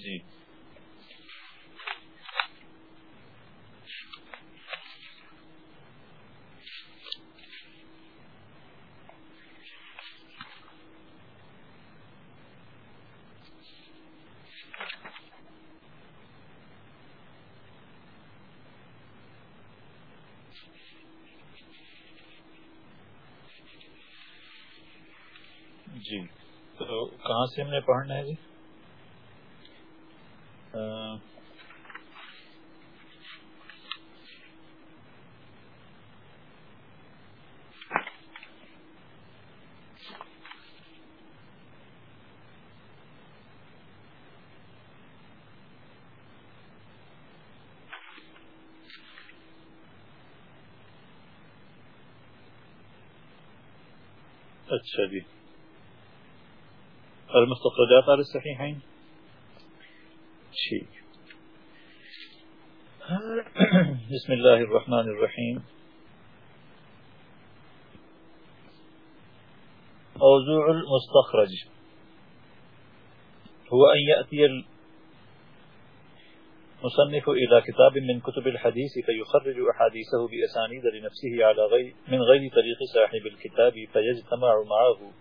جی۔ جی۔ تو کہاں سے ہم نے پڑھنا ہے جی؟ اچھا جی المستخرجات على الصحيحين. ٹھیک بسم الله الرحمن الرحيم. موضوع المستخرج. هو أن يأتي المصنف إلى كتاب من كتب الحديث فيخرج أحاديثه بأسانيد لنفسه على غير من غير طريق صاحب الكتاب فيجتمع معه.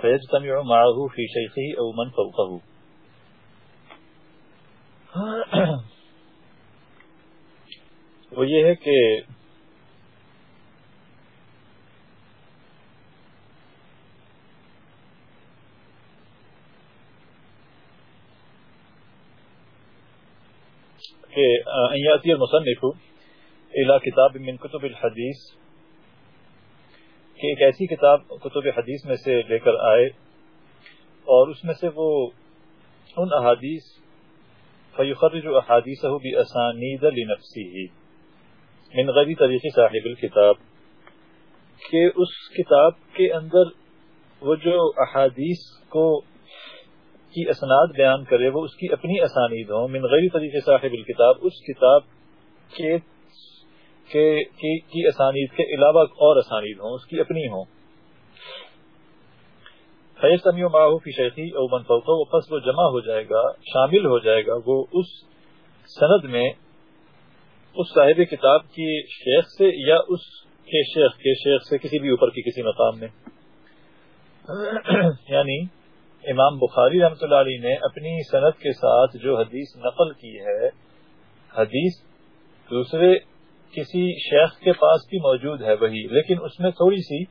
فيجتمع معه في شيخه أو من فوقه. وہ یہ ہے کہ کہ المصنف الى کتاب من کتب الحدیث، کہ ایک ایسی کتاب، کتب حدیث میں سے لے کر آئے، اور اس میں سے وہ ان احادیث، فیخرج احادیثه باسانید لنفسه من غیر طریق صاحب الكتاب کہ اس کتاب کے اندر وہ جو احادیث کو کی اسناد بیان کرے، وہ اس کی اپنی اسانید ہوں۔ من غیر طریق صاحب الكتاب اس کتاب کے کی اسانید کے علاوہ اور اسانید ہوں، اس کی اپنی ہوں۔ فیصمی ماہو فی شیخی او من فوقو پس وہ جمع ہو جائے گا، شامل ہو جائے گا، وہ اس سند میں اس صاحب کتاب کی شیخ سے یا اس کے شیخ کے شیخ سے کسی بھی اوپر کی کسی مقام میں۔ یعنی امام بخاری رحمۃ اللہ علیہ نے اپنی صنعت کے ساتھ جو حدیث نقل کی ہے، حدیث دوسرے کسی شیخ کے پاس بھی موجود ہے وہی، لیکن اس میں تھوڑی سی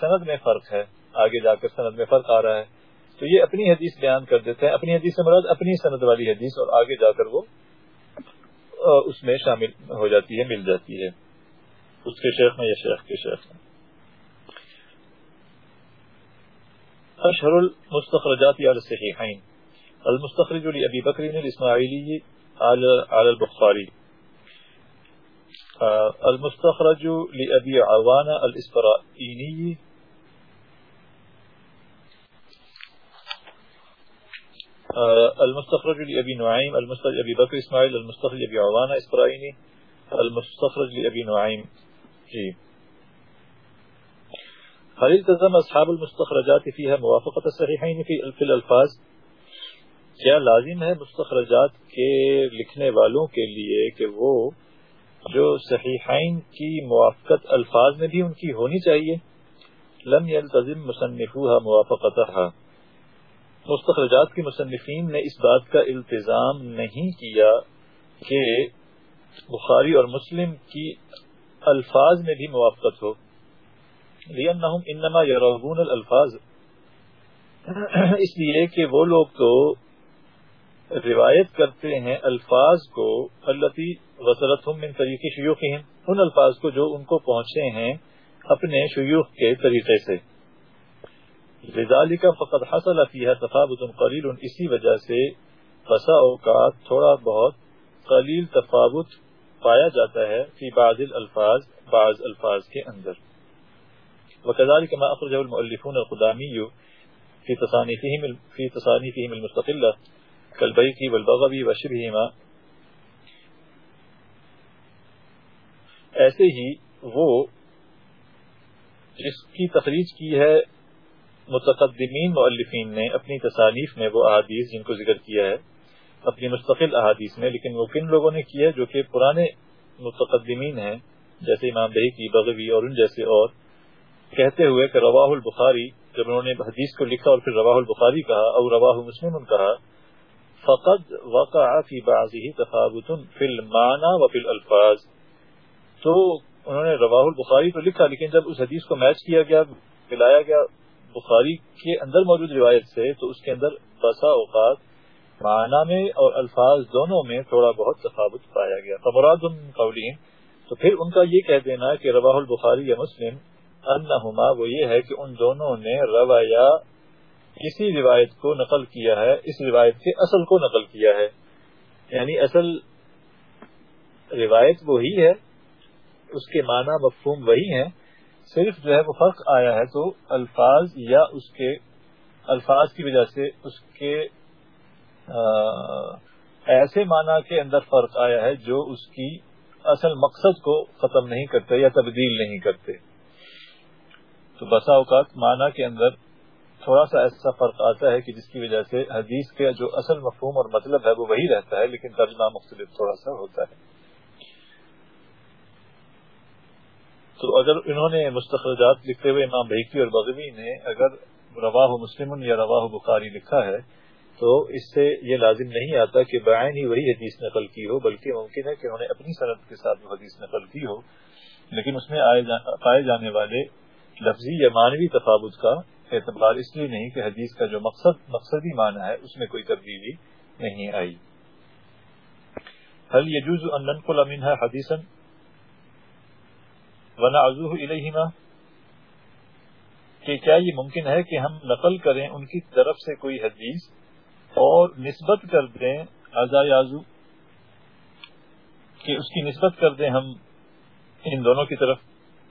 سند میں فرق ہے، آگے جا کر سند میں فرق آ رہا ہے۔ تو یہ اپنی حدیث بیان کر دیتے ہیں، اپنی حدیث سے مراد اپنی سند والی حدیث، اور آگے جا کر وہ اس میں شامل ہو جاتی ہے، مل جاتی ہے۔ اس کے شیخ میں یا شیخ کے شیخ میں۔ اشہر المستخرجات یا الصحیحین المستخرج لأبی بکر الاسماعیلی على البخاری المستخرج لأبي عوان الإسفرائيني المستخرج لأبي نعيم المستخرج لأبي بكر إسماعيل المستخرج لأبي عوان الإسفرائيني المستخرج لأبي نعيم. جي. هل التزم أصحاب المستخرجات فيها موافقة الصحيحين في الألفاظ کیا لازم ہے مستخرجات کے لکھنے والوں کے لیے کہ وہ جو صحیحین کی موافقت الفاظ میں بھی ان کی ہونی چاہیے؟ لم يلتزم مصنفوها موافقتها مستخرجات کی مصنفین نے اس بات کا التزام نہیں کیا کہ بخاری اور مسلم کی الفاظ میں بھی موافقت ہو۔ لأنهم انما يرغون الالفاظ اس لیے کہ وہ لوگ تو روایت کرتے ہیں الفاظ کو اللہ وسرت من طریقے شیوخ ان الفاظ کو جو ان کو پہنچے ہیں اپنے شیوخ کے طریقے سے۔ لذالک فقد حصل فیها تفاوت قلیل، اسی وجہ سے فسا اوقات تھوڑا بہت قلیل تفاوت پایا جاتا ہے فی بعض الالفاظ، بعض الفاظ کے اندر۔ وكذلك ما اخرجه المؤلفون القدامي في تصانيفهم في تصانيفهم المستقله كالبيقي والبغوي وشبههما. ایسے ہی وہ جس کی تخریج کی ہے، متقدمین مؤلفین نے اپنی تصانیف میں وہ احادیث جن کو ذکر کیا ہے، اپنی مستقل احادیث میں، لیکن وہ کن لوگوں نے کیا جو کہ پرانے متقدمین ہیں، جیسے امام دہی کی، بغوی اور ان جیسے اور کہتے ہوئے کہ رواہ البخاری، جب انہوں نے حدیث کو لکھا اور پھر رواہ البخاری کہا اور رواہ مسلم کہا، فقد وقع فی بعضه تفاوت فی المعنى وفی الالفاظ۔ تو انہوں نے رواہ البخاری تو لکھا، لیکن جب اس حدیث کو میچ کیا گیا ملایا گیا بخاری کے اندر موجود روایت سے، تو اس کے اندر بسا اوقات معنی میں اور الفاظ دونوں میں تھوڑا بہت تفاوت پایا گیا۔ فمراد قولین، تو پھر ان کا یہ کہہ دینا کہ رواہ البخاری یا مسلم انہما، وہ یہ ہے کہ ان دونوں نے روایہ کسی روایت کو نقل کیا ہے، اس روایت کے اصل کو نقل کیا ہے۔ یعنی اصل روایت وہی ہے، اس کے معنی مفہوم وہی ہیں۔ صرف جو ہے وہ فرق آیا ہے تو الفاظ یا اس کے الفاظ کی وجہ سے اس کے ایسے معنی کے اندر فرق آیا ہے جو اس کی اصل مقصد کو ختم نہیں کرتے یا تبدیل نہیں کرتے۔ تو بسا اوقات معنی کے اندر تھوڑا سا ایسا فرق آتا ہے کہ جس کی وجہ سے حدیث کے جو اصل مفہوم اور مطلب ہے وہ وہی رہتا ہے، لیکن ترجمہ مختلف تھوڑا سا ہوتا ہے۔ تو اگر انہوں نے مستخرجات لکھتے ہوئے امام بحیقی اور بغوی نے اگر رواہ مسلم یا رواہ بخاری لکھا ہے، تو اس سے یہ لازم نہیں آتا کہ بعین ہی وہی حدیث نقل کی ہو، بلکہ ممکن ہے کہ انہوں نے اپنی صنعت کے ساتھ وہ حدیث نقل کی ہو۔ لیکن اس میں پائے جانے والے لفظی یا معنوی تفاوت کا اعتبار اس لیے نہیں کہ حدیث کا جو مقصد، مقصدی معنی ہے، اس میں کوئی تبدیلی نہیں آئی۔ حل یجوز ان ننقل منها حدیثا ونعزوه الیہما کہ کیا یہ ممکن ہے کہ ہم نقل کریں ان کی طرف سے کوئی حدیث اور نسبت کر دیں ازا یازو؟ کہ اس کی نسبت کر دیں ہم ان دونوں کی طرف،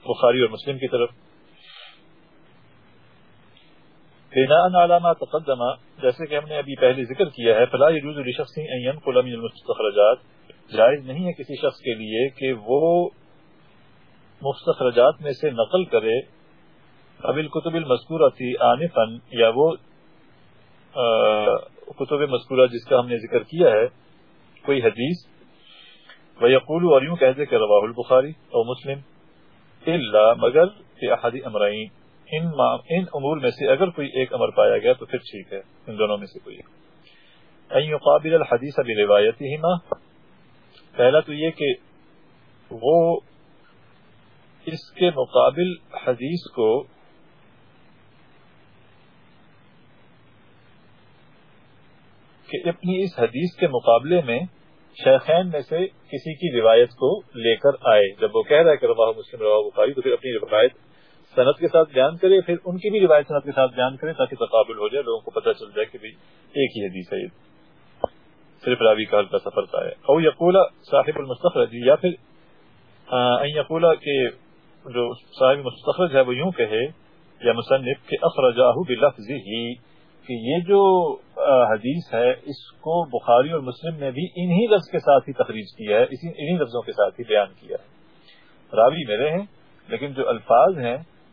بخاری اور مسلم کی طرف۔ بنا علامہ تقدمہ جیسے کہ ہم نے ابھی پہلے ذکر کیا ہے، فلا يجوز لشخص ان ينقل من المستخرجات۔ جائز نہیں ہے کسی شخص کے لیے کہ وہ مستخرجات میں سے نقل کرے۔ ابل کتب المذکورہ تھی آنفا، یا وہ کتب مذکورہ جس کا ہم نے ذکر کیا ہے، کوئی حدیث۔ وہ یقول اور یوں کہتے کہ رواہ البخاری اور مسلم اللہ مگر کہ احادی امرائین ان, ان امور میں سے اگر کوئی ایک امر پایا گیا تو پھر ٹھیک ہے ان دونوں میں سے کوئی این قابل الحدیث ابھی روایت ہی پہلا تو یہ کہ وہ اس کے مقابل حدیث کو کہ اپنی اس حدیث کے مقابلے میں شیخین میں سے کسی کی روایت کو لے کر آئے۔ جب وہ کہہ رہا ہے کہ روا مسلم روا بخاری تو پھر اپنی روایت صنعت کے ساتھ بیان کرے، پھر ان کی بھی روایت صنعت کے ساتھ بیان کرے تاکہ تقابل ہو جائے، لوگوں کو پتہ چل جائے کہ ایک ہی حدیث ہے صرف راوی کا ہلکا سفر کا ہے۔ او یقولا صاحب المستخرج، یا پھر یقولا کہ جو صاحب مستخرج ہے، وہ یوں کہے، یا مصنف، کہ اخرجاہ بلفظ ہی کہ یہ جو حدیث ہے، اس کو بخاری اور مسلم نے بھی انہی لفظ کے ساتھ ہی تخریج کیا ہے انہی لفظوں کے ساتھ ہی بیان کیا ہے۔ راوی میرے ہیں، لیکن جو الفاظ ہیں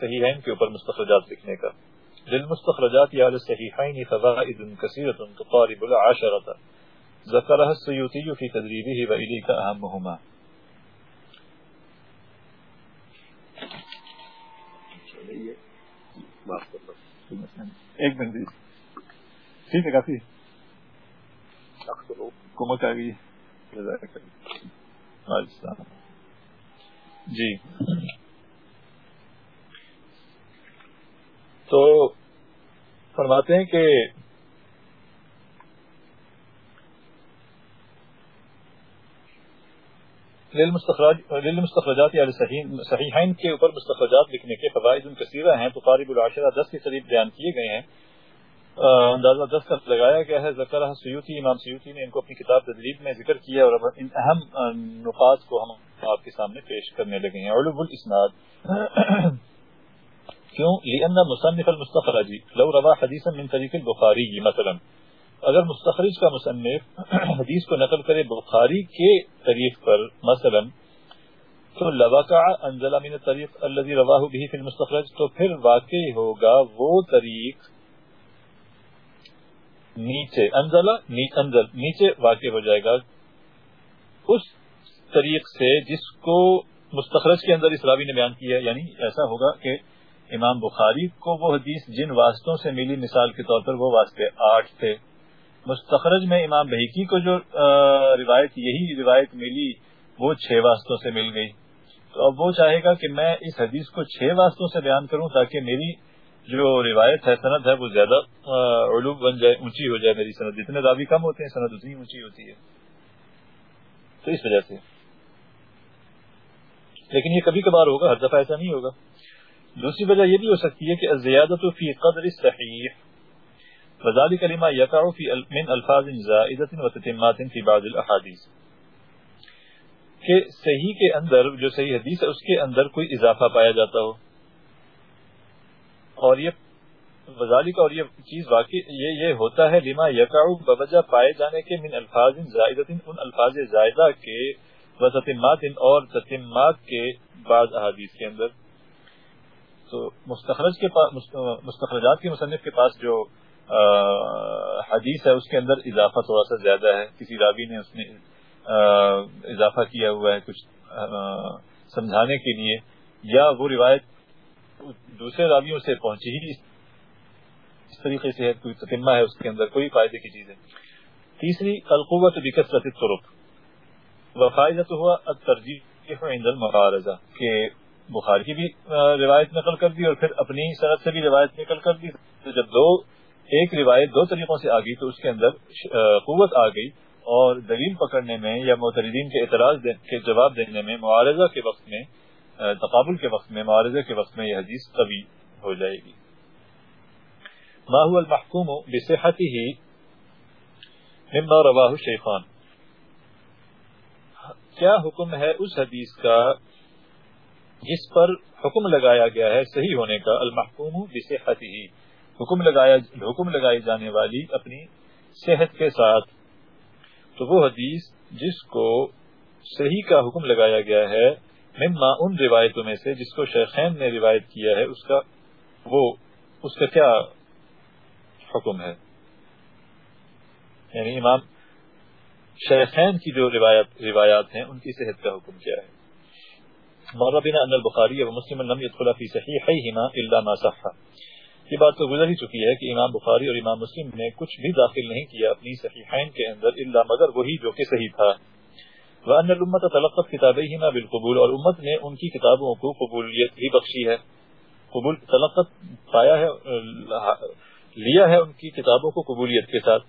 صحیحین کے أوپر مستخرجات لکھنے کا للمستخرجات یا الصحيحين فوائد كثيرة تقارب العشرة. ذكرها السيوطي في تدريبه وإليك أهمهما. ما شاء الله ایک منٹ جی۔ ٹھیک ہے کافی۔ حکومت آ گئی۔ ہاں جی،, جی۔ تو فرماتے ہیں کہ مستخرجات یا صحیحین کے اوپر مستخرجات لکھنے کے فوائد ان کثیرہ ہیں۔ تو قارب العاشرہ دس کے قریب بیان کیے گئے ہیں۔ اندازہ دس کا لگایا گیا ہے۔ ذکر سیوتی امام سیوتی نے ان کو اپنی کتاب تدریب میں ذکر کیا اور ان اہم نقاط کو ہم آپ کے سامنے پیش کرنے لگے ہیں۔ علوب الاسناد۔ کیوں؟ لأن مصنف المستخرج، لو روا حديثا من طريق البخاري مثلا۔ اگر مستخرج کا مصنف حدیث کو نقل کرے بخاری کے طریق پر، مثلا، تو لواقع انزلہ من الطریق الذي رواه به في المستخرج، تو پھر واقع ہوگا وہ طریق نیچے انزلہ انزل، نیچے واقع ہو جائے گا۔ اس طریق سے جس کو مستخرج کے اندر اس راوی نے بیان کیا یعنی ایسا ہوگا کہ امام بخاری کو وہ حدیث جن واسطوں سے ملی، مثال کے طور پر وہ واسطے آٹھ تھے۔ مستخرج میں امام بحیکی کو جو روایت، یہی روایت ملی، وہ چھ واسطوں سے مل گئی۔ تو اب وہ چاہے گا کہ میں اس حدیث کو چھ واسطوں سے بیان کروں تاکہ میری جو روایت ہے، سند ہے، وہ زیادہ علوم بن جائے، اونچی ہو جائے میری سند۔ جتنے راوی کم ہوتے ہیں، سند اتنی اونچی ہوتی ہے۔ تو اس وجہ سے۔ لیکن یہ کبھی کبھار ہوگا، ہر دفعہ ایسا نہیں ہوگا۔ دوسری وجہ یہ بھی ہو سکتی ہے کہ زیادت فی قدر صحیح وذلك لما يقع في من الفاظ زائدة وتتمات في بعض الاحاديث کہ صحیح کے اندر جو صحیح حدیث ہے، اس کے اندر کوئی اضافہ پایا جاتا ہو۔ اور یہ وزالک اور یہ چیز واقعی یہ یہ ہوتا ہے لما یقع بوجہ پائے جانے کے من الفاظ زائدت ان الفاظ زائدہ کے و تتمات اور تتمات کے بعض احادیث کے اندر۔ تو مستخرج کے پاس مستخرجات کے مصنف کے پاس جو حدیث ہے، اس کے اندر اضافہ تھوڑا سا زیادہ ہے۔ کسی راوی نے اس میں اضافہ کیا ہوا ہے کچھ سمجھانے کے لیے، یا وہ روایت دوسرے راویوں سے پہنچی ہی اس طریقے سے ہے، کوئی تتمہ ہے اس کے اندر، کوئی فائدے کی چیز ہے۔ تیسری، القوت بکثرت الطرق۔ وفائدہ تو ہوا ترجیح عند المعارضہ کہ بخاری کی بھی روایت نقل کر دی اور پھر اپنی صنعت سے بھی روایت نکل کر دی۔ تو جب دو ایک روایت دو طریقوں سے آ گئی تو اس کے اندر قوت آ گئی اور دلیل پکڑنے میں یا معتردین کے اعتراض کے جواب دینے میں، معارضہ کے وقت میں تقابل کے وقت میں، معارضہ کے وقت میں یہ حدیث طوی ہو جائے گی۔ ماحول المحکوم بصحتی ہی مما رواہ شیخان۔ کیا حکم ہے اس حدیث کا جس پر حکم لگایا گیا ہے صحیح ہونے کا؟ المحکوم بصحت ہی حکم لگایا حکم لگائی جانے والی اپنی صحت کے ساتھ۔ تو وہ حدیث جس کو صحیح کا حکم لگایا گیا ہے، مما ان روایتوں میں سے جس کو شیخین نے روایت کیا ہے، اس کا وہ، اس کا کیا حکم ہے؟ یعنی امام شیخین کی جو روایت، روایات ہیں، ان کی صحت کا حکم کیا ہے؟ بنا ان البخاری و مسلم لم يدخل في صحيحيهما الا ما صح۔ یہ بات تو گزر ہی چکی ہے کہ امام بخاری اور امام مسلم نے کچھ بھی داخل نہیں کیا اپنی صحیحین کے اندر الا مگر وہی جو کہ صحیح تھا۔ وان الامه تلقت كتابيهما بالقبول اور امت نے ان کی کتابوں کو قبولیت بھی بخشی ہے۔ قبول، تلقت پایا ہے، لیا ہے ان کی کتابوں کو قبولیت کے ساتھ۔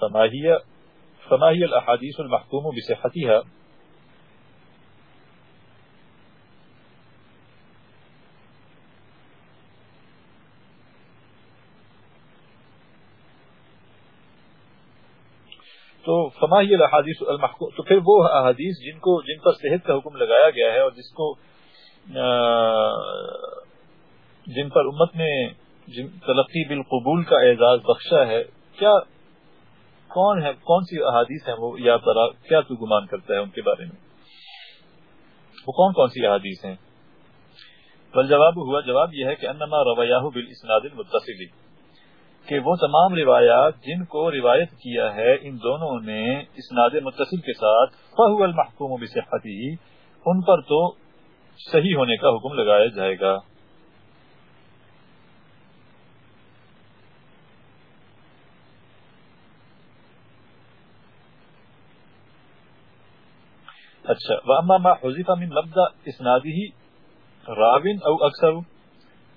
فماہیہ فما هي الاحاديث بصحتها۔ تو فما ہی الحادیث المحکوم تو پھر وہ احادیث جن کو جن پر صحت کا حکم لگایا گیا ہے اور جس کو جن پر امت نے جن تلقی بالقبول کا اعزاز بخشا ہے، کیا کون ہے کون سی احادیث ہیں وہ یا ترا کیا تو گمان کرتا ہے ان کے بارے میں؟ وہ کون کون سی احادیث ہیں؟ بل جواب ہوا، جواب یہ ہے کہ انما رویاہ بالاسناد المتصل کہ وہ تمام روایات جن کو روایت کیا ہے، ان دونوں نے اسناد متصل کے ساتھ فہو المحکوم بصحتی ان پر تو صحیح ہونے کا حکم لگایا جائے گا۔ اچھا واما ما حذف من لفظ اسنادی راوین او اکثر،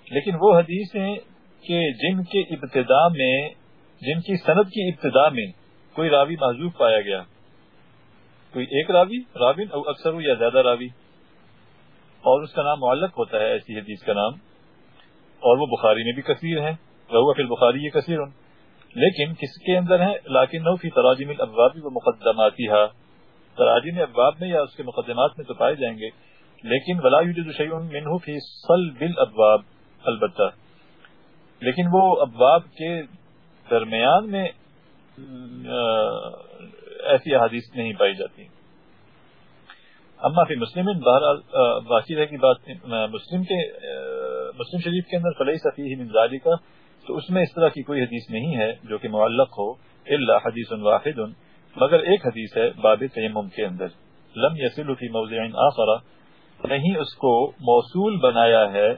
لیکن وہ حدیثیں کہ جن کے ابتدا میں، جن کی سند کی ابتدا میں کوئی راوی محذوف پایا گیا۔ کوئی ایک راوی راوین او اکثر یا زیادہ راوی۔ اور اس کا نام معلق ہوتا ہے، ایسی حدیث کا نام۔ اور وہ بخاری میں بھی کثیر ہے۔ رہو فی البخاری یہ کثیر لیکن کس کے اندر ہے لاکن نو فی تراجم الابواب و مقدماتی تراجم ابواب میں یا اس کے مقدمات میں تو پائے جائیں گے۔ لیکن ولا شیء منه فی صلب الابواب، البتہ۔ لیکن وہ ابواب کے درمیان میں ایسی حادیث نہیں پائی جاتی۔ اما فی مسلم، بہرحال باقی رہے کی بات مسلم کے مسلم شریف کے اندر فلحی صفی منظالی کا تو اس میں اس طرح کی کوئی حدیث نہیں ہے جو کہ معلق ہو اللہ حدیث واحد، مگر ایک حدیث ہے باب تیمم کے اندر۔ لم یسل فی موضع آخر، نہیں اس کو موصول بنایا ہے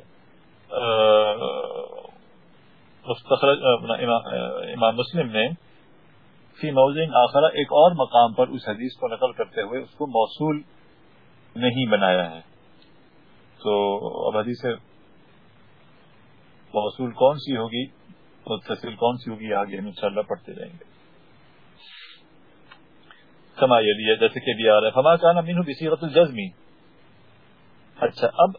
امام مسلم نے فی موضع آخر ایک اور مقام پر اس حدیث کو نقل کرتے ہوئے اس کو موصول نہیں بنایا ہے۔ تو اب حدیث موصول کون سی ہوگی؟ متصل کون سی ہوگی؟ آگے ہم انشاءاللہ پڑھتے جائیں گے۔ سما یہ جیسے کہ بھی آ رہا ہے، فما کانا مینو بصیرت الجزمی اچھا اب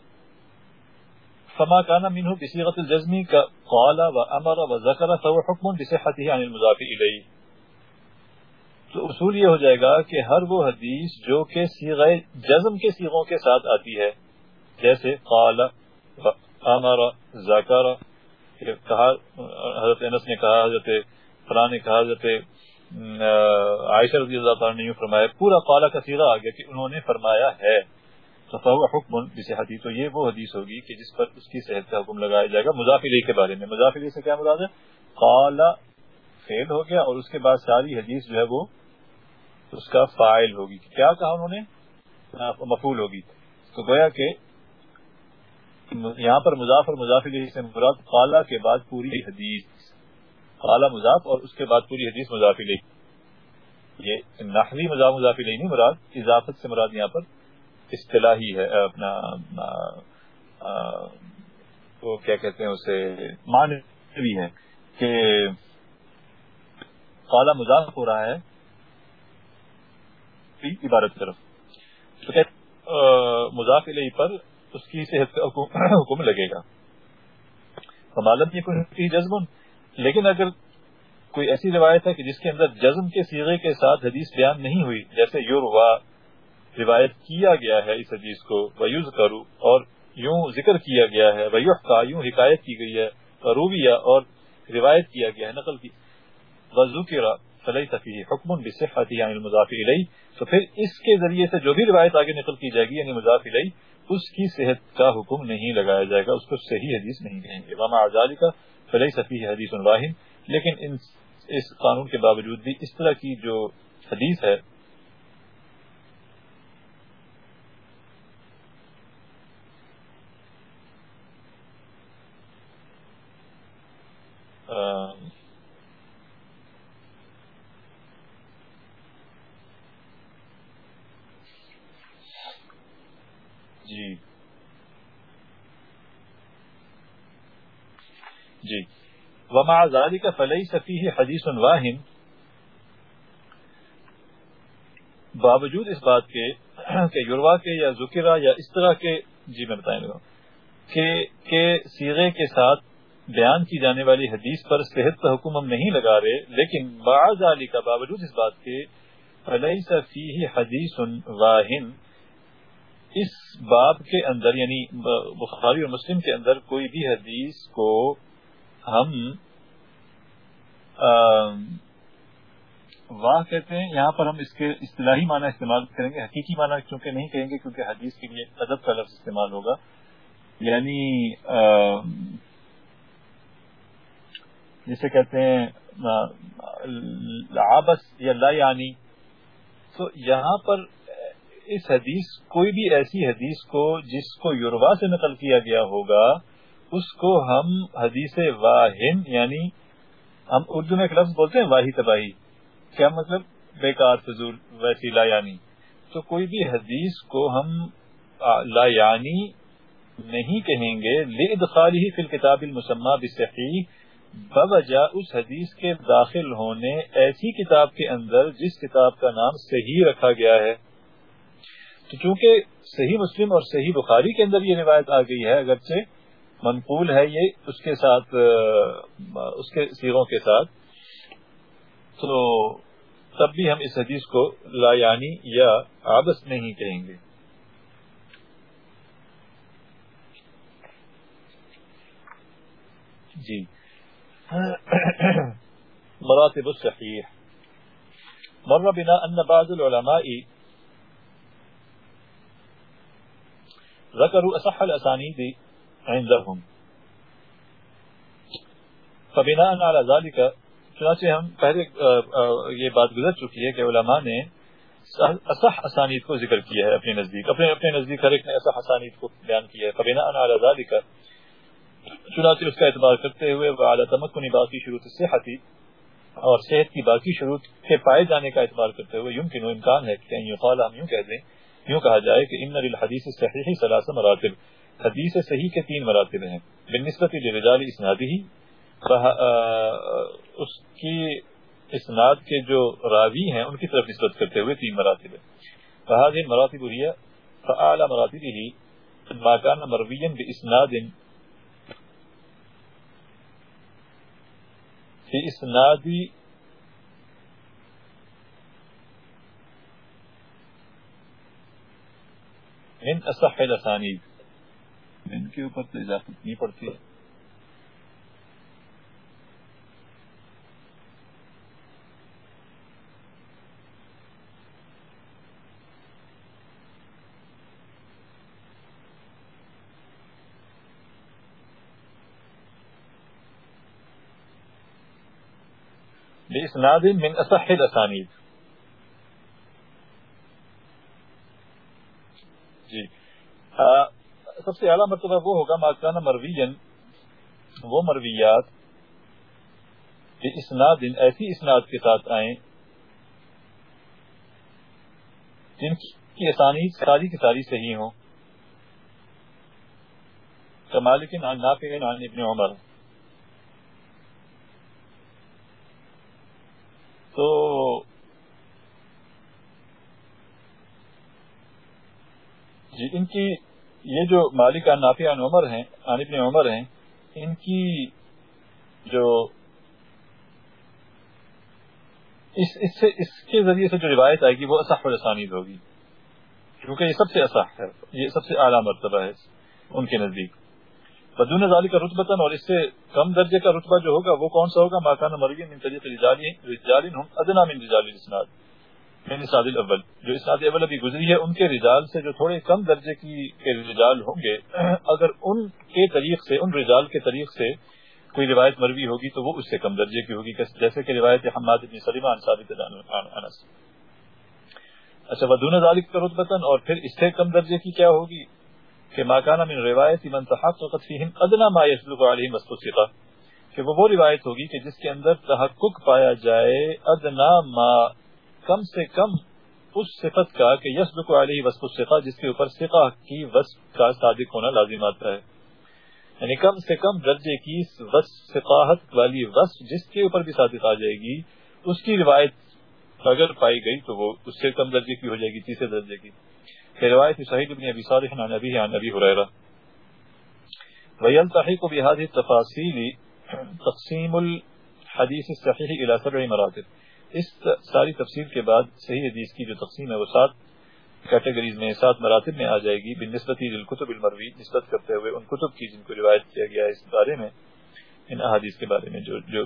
فما کانا مینو بصیرت الجزمی کا قال و امر و ذکر فهو حکم بصحته عن المضاف الیہ تو اصول یہ ہو جائے گا کہ ہر وہ حدیث جو کہ سیغہ جزم کے سیغوں کے ساتھ آتی ہے، جیسے قال امر، ذکر کہا، حضرت انس نے کہا، حضرت فلاں نے کہا، حضرت عائشہ رضی اللہ تعالیٰ نے فرمایا، پورا قالا کا سیغہ آ گیا کہ انہوں نے فرمایا ہے۔ تو فہو حکم بصحتی تو یہ وہ حدیث ہوگی کہ جس پر اس کی صحت کا حکم لگایا جائے گا مضافی کے بارے میں۔ مضافی سے کیا مراد ہے؟ قالا فیل ہو گیا اور اس کے بعد ساری حدیث جو ہے وہ اس کا فائل ہوگی۔ کیا کہا انہوں نے؟ مفول ہوگی۔ تو گویا کہ یہاں پر مضاف اور مضافی سے مراد قالا کے بعد پوری حدیث۔ قالا مضاف اور اس کے بعد پوری حدیث مضافی لئی یہ نحوی مضاف مضافی لئی نہیں، مراد اضافت سے مراد یہاں پر اصطلاحی ہے، اپنا وہ کیا کہتے ہیں اسے مانوی ہے کہ قالا مضاف ہو رہا ہے عبارت طرف۔ تو علیہ پر اس کی صحت کا حکم لگے گا۔ معلوم یہ کوئی جذب، لیکن اگر کوئی ایسی روایت ہے کہ جس کے اندر جزم کے سیغے کے ساتھ حدیث بیان نہیں ہوئی، جیسے یوروا روایت کیا گیا ہے اس حدیث کو ویوز کرو اور یوں ذکر کیا گیا ہے ویوح کا یوں حکایت کی گئی ہے رویہ اور روایت کیا گیا ہے، نقل کی۔ وضو کی فلحی صفی حکم بصحتی یعنی المضافی علیہ تو پھر اس کے ذریعے سے جو بھی روایت آگے نقل کی جائے گی یعنی مضاف علیہ اس کی صحت کا حکم نہیں لگایا جائے گا، اس کو صحیح حدیث نہیں کہیں گے۔ وما اعزالی کا فلحی صفی حدیث الواحد لیکن ان اس قانون کے باوجود بھی اس طرح کی جو حدیث ہے جی۔ جی۔ وما ومع ذلك فليس فيه حدیث واحد۔ باوجود اس بات کے کہ یوروا کے یا ذکرہ یا اس طرح کے جی میں بتائیں گا کہ کہ کے ساتھ بیان کی جانے والی حدیث پر صحت کا حکم ہم نہیں لگا رہے، لیکن بعض علی کا باوجود اس بات کے فلیس فیہ حدیث واہن اس باب کے اندر یعنی بخاری اور مسلم کے اندر کوئی بھی حدیث کو ہم واہ کہتے ہیں، یہاں پر ہم اس کے اصطلاحی معنی استعمال کریں گے، حقیقی معنی چونکہ نہیں کہیں گے، کیونکہ حدیث کے لیے ادب کا لفظ استعمال ہوگا۔ یعنی جسے کہتے ہیں آبس یا لا یعنی تو یہاں پر اس حدیث، کوئی بھی ایسی حدیث کو جس کو یوروا سے نقل کیا گیا ہوگا، اس کو ہم حدیث واہن یعنی ہم اردو میں ایک لفظ بولتے ہیں واہی تباہی۔ کیا مطلب؟ بیکار فضول، ویسی لا یعنی تو کوئی بھی حدیث کو ہم لا یعنی نہیں کہیں گے۔ لدخال ہی فی الکتاب المسمہ بصحیح بوجہ اس حدیث کے داخل ہونے ایسی کتاب کے اندر جس کتاب کا نام صحیح رکھا گیا ہے۔ تو چونکہ صحیح مسلم اور صحیح بخاری کے اندر یہ روایت آ گئی ہے، اگرچہ منقول ہے یہ اس کے ساتھ اس کے سیروں کے ساتھ، تو تب بھی ہم اس حدیث کو لا یعنی یا آبس نہیں کہیں گے۔ جی۔ مراتب الصحیح مر بنا ان بعض العلماء ذكروا اصح الاسانید عندهم. فبناء على ذلك، چنانچہ ہم پہلے یہ بات گزر چکی ہے کہ علماء نے اصح اسانید کو ذکر کیا ہے اپنے نزدیک. اپنے اپنے نزدیک ہر ایک نے اصح اسانید کو بیان کیا ہے. فبناء على ذلك چنانچہ اس کا اعتبار کرتے ہوئے وعلى تمکن باقی شروط الصحت اور صحت کی باقی شروط کے پائے جانے کا اعتبار کرتے ہوئے یمکن و امکان ہے کہ یقال ہم یوں کہہ دیں، یوں کہا جائے کہ ان الحدیث صحیح ثلاث مراتب، حدیث صحیح کے تین مراتب ہیں۔ بالنسبت لرجال اسنادی ہی اس کی اسناد کے جو راوی ہیں، ان کی طرف نسبت کرتے ہوئے تین مراتب ہیں۔ فهذه المراتب هي فاعلى مراتبه ما كان مرويا باسناد فی اسنادی من اصح الاسانید ان کے اوپر تو اضافت نہیں پڑتی۔ ہے بإسناد من أصح الأسانيد. جی. سب سے اعلیٰ مرتبہ وہ ہوگا ماکانہ مروین وہ مرویات اسناد ایسی اسناد کے ساتھ آئیں جن کی اسانید ساری کی ساری صحیح ہوں۔ کمالک عن نافع عن ابن عمر۔ تو جی ان کی یہ جو مالک نافع عمر ہیں ابن عمر ہیں، ان کی جو اس اس سے، اس کے ذریعے سے جو روایت آئے گی، وہ اصح السانید ہوگی۔ کیونکہ یہ سب سے اصح ہے، یہ سب سے اعلیٰ مرتبہ ہے ان کے نزدیک۔ بدون ذالی کا رتبتاً اور اس سے کم درجے کا رتبہ جو ہوگا وہ کون سا ہوگا؟ ماکان مریم من طریق رجالین ہم ادنا من رجال الاسناد یعنی من اسناد الاول. جو اسناد اول ابھی گزری ہے، ان کے رجال سے جو تھوڑے کم درجے کی کے رجال ہوں گے، اگر ان کے طریق سے، ان رجال کے طریق سے کوئی روایت مروی ہوگی تو وہ اس سے کم درجے کی ہوگی جیسے کہ روایت حماد بن سلیمہ عن ثابت انس. اچھا بدون ذالک کا رتبتاً اور پھر اس سے کم درجے کی کیا ہوگی؟ کہ ماکانہ من روایت من تحقق فیہم ادنا ما یسلق علیہ مستثقہ کہ وہ وہ روایت ہوگی کہ جس کے اندر تحقق پایا جائے ادنا ما کم سے کم اس صفت کا کہ یسلق علیہ وصف الثقہ جس کے اوپر ثقہ کی وصف کا صادق ہونا لازم آتا ہے. یعنی کم سے کم درجے کی ثقاحت والی وصف جس کے اوپر بھی صادق آ جائے گی، اس کی روایت اگر پائی گئی تو وہ اس سے کم درجے کی ہو جائے گی، تیسرے درجے کی۔ في رواية سعيد بن أبي صالح، عن أبيه عن أبي هريرة ويلتحق بهذه التفاصيل تقسيم الحديث الصحيح إلى سبع مراتب۔ اس ساری تفصیل کے بعد صحیح حدیث کی جو تقسیم ہے، وہ سات کیٹیگریز میں، سات مراتب میں آ جائے گی۔ بنسبت للکتب المروی نسبت کرتے ہوئے ان کتب کی جن کو روایت کیا گیا ہے اس بارے میں، ان احادیث کے بارے میں جو جو،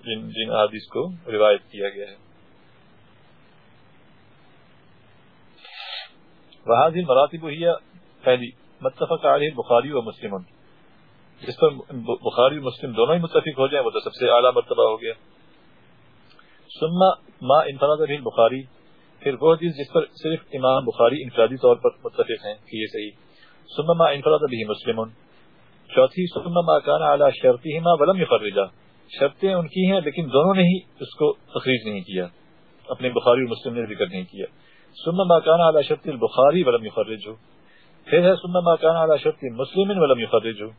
جن جن احادیث کو روایت کیا گیا ہے۔ وهذه المراتب هي پہلی متفق علیہ بخاری و مسلم جس پر بخاری و مسلم دونوں ہی متفق ہو جائیں، وہ تو سب سے اعلیٰ مرتبہ ہو گیا۔ ثم ما انفراد به البخاری پھر وہ حدیث جس پر صرف امام بخاری انفرادی طور پر متفق ہیں کہ یہ صحیح۔ ثم ما انفراد به مسلم. چوتھی، ثم ما كان على شرطهما ولم يخرجا شرطیں ان کی ہیں، لیکن دونوں نے ہی اس کو تخریج نہیں کیا۔ اپنے بخاری اور مسلم نے ذکر نہیں کیا۔ ثم ما كان على شرط البخاری ولم يخرجه. پھر ہے ثم ما كان على شرط مسلم ولم يخرجه.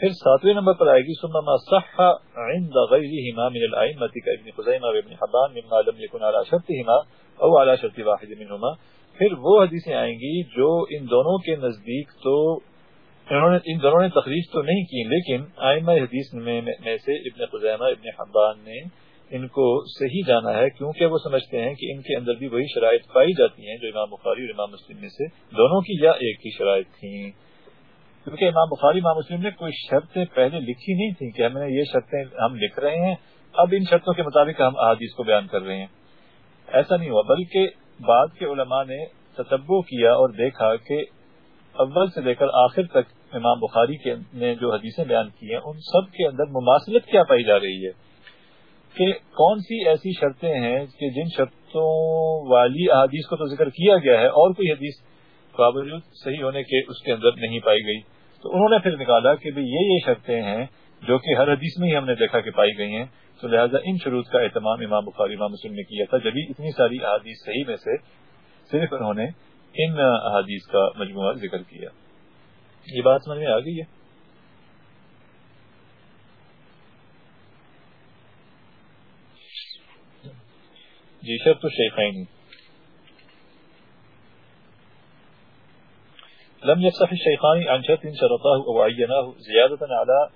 پھر ساتویں نمبر پر آئے گی ثم ما صح عند غيرهما من الائمه كابن خزيمه وابن حبان مما لم يكن على شرطهما او على شرط واحد منهما. پھر وہ حدیثیں آئیں گی جو ان دونوں کے نزدیک تو انہوں نے ان دونوں نے تخریج تو نہیں کی لیکن آئمہ حدیث میں, میں سے ابن خزیمہ ابن حبان نے ان کو صحیح جانا ہے، کیونکہ وہ سمجھتے ہیں کہ ان کے اندر بھی وہی شرائط پائی جاتی ہیں جو امام بخاری اور امام مسلم میں سے دونوں کی یا ایک ہی شرائط تھیں۔ کیونکہ امام بخاری، امام مسلم نے کوئی شرطیں پہلے لکھی نہیں تھی کہ ہمیں یہ شرطیں ہم لکھ رہے ہیں، اب ان شرطوں کے مطابق ہم احادیث کو بیان کر رہے ہیں۔ ایسا نہیں ہوا، بلکہ بعد کے علماء نے تتبع کیا اور دیکھا کہ اول سے لے کر آخر تک امام بخاری کے نے جو حدیثیں بیان کی ہیں، ان سب کے اندر مماثلت کیا پائی جا رہی ہے۔ کہ کون سی ایسی شرطیں ہیں کہ جن شرطوں والی احادیث کو تو ذکر کیا گیا ہے اور کوئی حدیث باوجود صحیح ہونے کے اس کے اندر نہیں پائی گئی۔ تو انہوں نے پھر نکالا کہ یہ یہ شرطیں ہیں جو کہ ہر حدیث میں ہی ہم نے دیکھا کہ پائی گئی ہیں۔ تو لہٰذا ان شروط کا اہتمام امام بخاری، امام مسلم نے کیا تھا۔ جبھی اتنی ساری احادیث صحیح میں سے صرف انہوں نے ان احادیث کا مجموعہ ذکر کیا۔ یہ بات سمجھ میں آ گئی ہے؟ جی شرط الشيخين. لم يفصح الشيخان عن شرط شرطاه أو عيناه زيادة على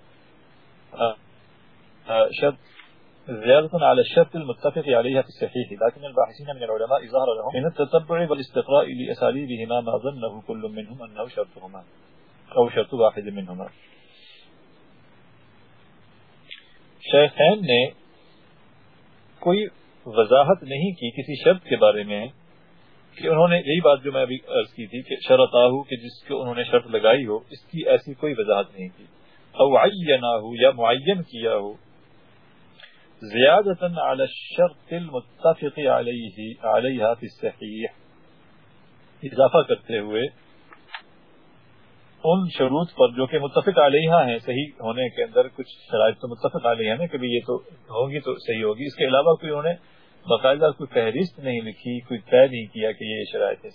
شرط زيادة على الشرط المتفق عليها في الصحيح. لكن الباحثين من العلماء ظهر لهم من التتبع والاستقراء لأساليبهما ما ظنه كل منهم أنه شرطهما أو شرط واحد منهما. شیخین نے کوئی وضاحت نہیں کی کسی شرط کے بارے میں کہ انہوں نے، یہی بات جو میں ابھی عرض کی تھی کہ شرط آہو کہ جس کو انہوں نے شرط لگائی ہو، اس کی ایسی کوئی وضاحت نہیں کی۔ او ہو یا معین کیا ہو۔ زیادتا على الشرط المتفق علیہ علیہ فی الصحیح۔ اضافہ کرتے ہوئے ان شروط پر جو کہ متفق علیہ ہیں، صحیح ہونے کے اندر کچھ شرائط تو متفق علیہ ہیں کہ یہ تو ہوگی تو صحیح ہوگی۔ اس کے علاوہ کوئی انہوں نے باقاعدہ کوئی فہرست نہیں لکھی، کوئی طے نہیں کیا کہ یہ شرائط ہے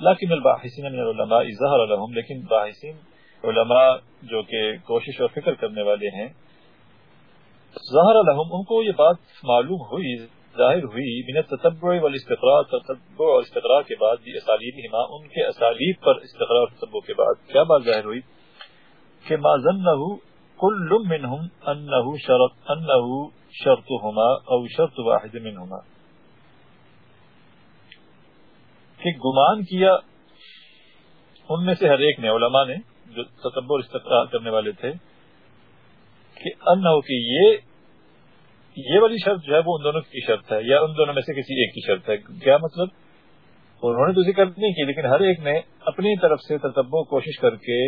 لیکن الباحثین من العلماء ظہر لهم، لیکن باحثین علماء جو کہ کوشش اور فکر کرنے والے ہیں، ظہر لهم، ان کو یہ بات معلوم ہوئی، ظاہر ہوئی، من التتبع والاستقراء، تتبع اور استقراء کے بعد بھی اسالیبہما ان کے اسالیب پر استقراء اور تتبع کے بعد کیا بات ظاہر ہوئی؟ کہ ما ظنه كل منهم انه شرط انه شرطهما او شرط واحد منهما. کہ گمان کیا ان میں سے ہر ایک نے علماء نے جو تصبر استقرار کرنے والے تھے، کہ انہو کہ یہ یہ والی شرط جو ہے وہ ان دونوں کی شرط ہے یا ان دونوں میں سے کسی ایک کی شرط ہے، کیا مطلب؟ انہوں نے تو ذکر نہیں کی، لیکن ہر ایک نے اپنی طرف سے تصبر کوشش کر کے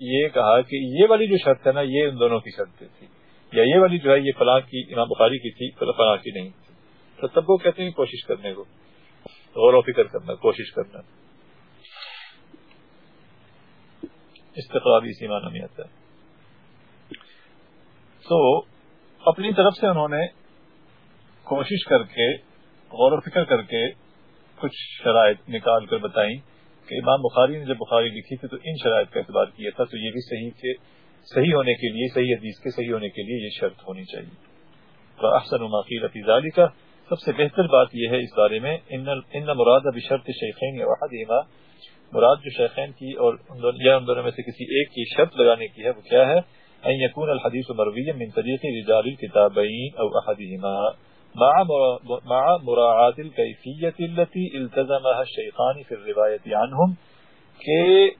یہ کہا کہ یہ والی جو شرط ہے نا، یہ ان دونوں کی شرط تھی یا یہ والی جو ہے، یہ فلاں کی، امام بخاری کی تھی فلاں کی نہیں تھی۔ تو وہ کہتے ہیں کوشش کرنے کو، غور و فکر کرنا، کوشش کرنا۔ استقرابی اسی معنی میں آتا ہے۔ تو اپنی طرف سے انہوں نے کوشش کر کے، غور و فکر کر کے کچھ شرائط نکال کر بتائیں کہ امام بخاری نے جب بخاری لکھی تھی تو ان شرائط کا اعتبار کیا تھا۔ تو یہ بھی صحیح کہ صحیح ہونے کے لیے، صحیح حدیث کے صحیح ہونے کے لیے یہ شرط ہونی چاہیے۔ احسن ماقیل فیضالی کا سب سے بہتر بات یہ ہے اس بارے میں ان مراد اب شرط شیخین یا وحدیما مراد جو شیخین کی اور یا ان دونوں میں سے کسی ایک کی شرط لگانے کی ہے، وہ کیا ہے؟ ان یکون الحدیث مروی من طریق رجال الكتابین او احدهما مع مع مراعات الكیفیت التي التزمها الشیخان فی الروایت عنهم۔ کہ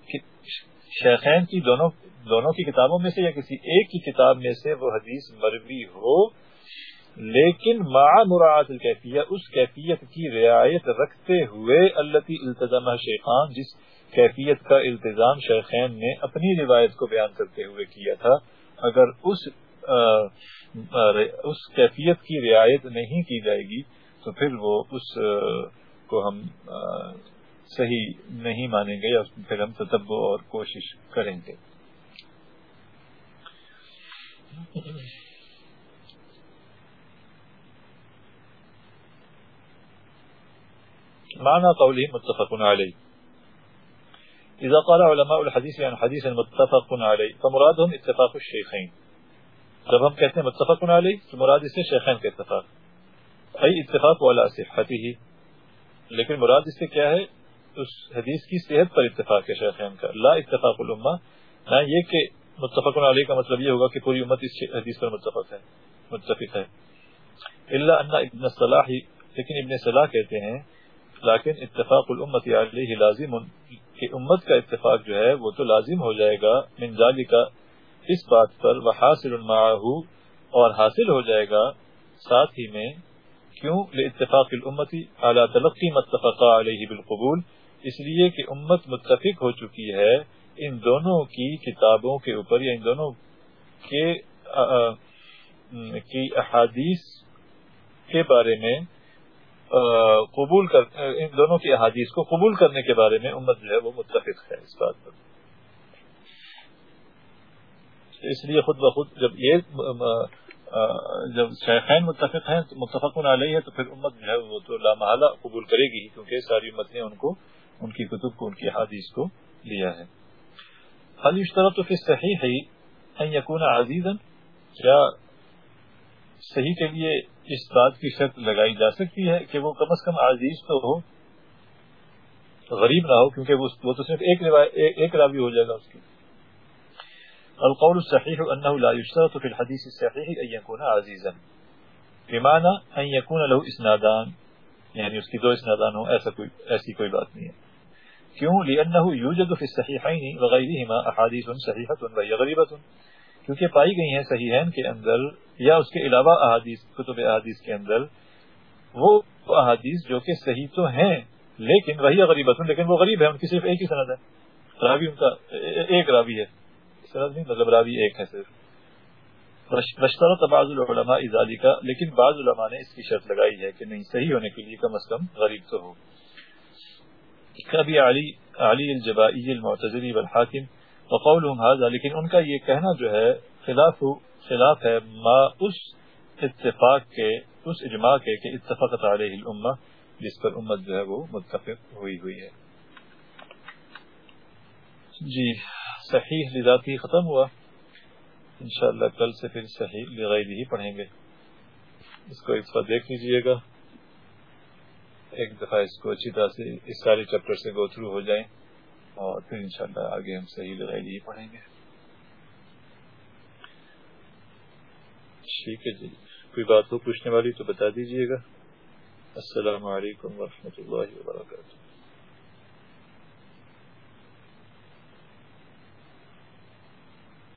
شیخین کی دونوں دونوں کی کتابوں میں سے یا کسی ایک کی کتاب میں سے وہ حدیث مروی ہو، لیکن مع مراد الکیفیہ، اس کیفیت کی رعایت رکھتے ہوئے اللہ التظام شیخان، جس کیفیت کا التظام شیخین نے اپنی روایت کو بیان کرتے ہوئے کیا تھا، اگر اس اس کیفیت کی رعایت نہیں کی جائے گی، تو پھر وہ اس کو ہم صحیح نہیں مانیں گے یا پھر ہم تتبع اور کوشش کریں گے۔ معنى قوله متفق عليه. إذا قال علماء الحديث عن حديث متفق عليه، فمرادهم اتفاق الشيخين. جب ہم کہتے ہیں متفق علیہ تو مراد اس سے شیخین کا اتفاق. ای اتفاق والا صحتی ہی لیکن مراد اس سے کیا ہے؟ اس حدیث کی صحت پر اتفاق ہے شیخین کا. لا اتفاق الامہ نہ یہ کہ متفق علیہ کا مطلب یہ ہوگا کہ پوری امت اس حدیث پر متفق ہے متفق ہے۔ اللہ ان ابن صلاح، لیکن ابن صلاح کہتے ہیں لیکن اتفاق الامت علیہ لازم، کہ امت کا اتفاق جو ہے وہ تو لازم ہو جائے گا، من ذالک اس بات پر وحاصل معه اور حاصل ہو جائے گا ساتھ ہی میں، کیوں؟ لاتفاق الامتی اعلی تلقی متفق علیہ بالقبول، اس لیے کہ امت متفق ہو چکی ہے ان دونوں کی کتابوں کے اوپر یا ان دونوں کے کی احادیث کے بارے میں قبول کر ان دونوں کی احادیث کو قبول کرنے کے بارے میں امت جو ہے وہ متفق ہے اس بات پر۔ اس لیے خود بخود جب یہ جب شیخین متفق ہیں، متفق علیہ ہے تو پھر امت جو ہے وہ تو لامحالہ قبول کرے گی، کیونکہ ساری امت نے ان کو، ان کی کتب کو، ان کی حادیث کو لیا ہے۔ حل اشترط تو صحیح ہے یقون عزیز کیا صحیح کے لیے اس بات کی شرط لگائی جا سکتی ہے کہ وہ کم از کم عزیز تو ہو؟ غریب نہ ہو کیونکہ وہ تو صرف ایک, ایک راوی ہو جائے گا اس کی۔ القول الصحيح أنه لا يشترط في الحديث الصحيح أن يكون عزيزا. بمعنى أن يكون له اسنادان یعنی اس کی دو اسنادان ہوں ایسا کوئی ایسی کوئی بات نہیں ہے۔ کیوں؟ لأنه يوجد في الصحيحين وغيرهما أحاديث صحيحة وهي غريبة کیونکہ پائی گئی ہیں صحیحین کے اندر یا اس کے علاوہ احادیث، کتب احادیث کے اندر، وہ احادیث جو کہ صحیح تو ہیں، لیکن وہی غریبت لیکن وہ غریب ہے ان کی صرف ایک ہی سند ہے۔ راوی ان کا، ایک راوی ہے۔ سند نہیں مطلب راوی ایک ہے صرف۔ رشتہ بعض العلماء ازالی کا لیکن بعض علماء نے اس کی شرط لگائی ہے کہ نہیں، صحیح ہونے کے لیے کم از کم غریب تو ہو۔ کبھی علی علی الجبائی المعتزلی والحاکم، وقولهم هذا، لیکن ان کا یہ کہنا جو ہے، خلاف خلاف ہے ما اس اتفاق کے، اس اجماع کے کہ اتفقت علیہ الامہ، جس پر امت جو ہے وہ متفق ہوئی ہوئی ہے۔ جی صحیح لذاتی ختم ہوا۔ انشاءاللہ کل سے پھر صحیح لغیری ہی پڑھیں گے۔ اس کو ایک دفعہ دیکھ لیجیے گا۔ ایک دفعہ اس کو اچھی طرح سے اس سارے چیپٹر سے گو تھرو ہو جائیں اور پھر انشاءاللہ آگے ہم صحیح لگائی ہی پڑھیں گے۔ ٹھیک ہے جی۔ کوئی بات ہو پوچھنے والی تو بتا دیجیے گا۔ السلام علیکم ورحمۃ اللہ وبرکاتہ۔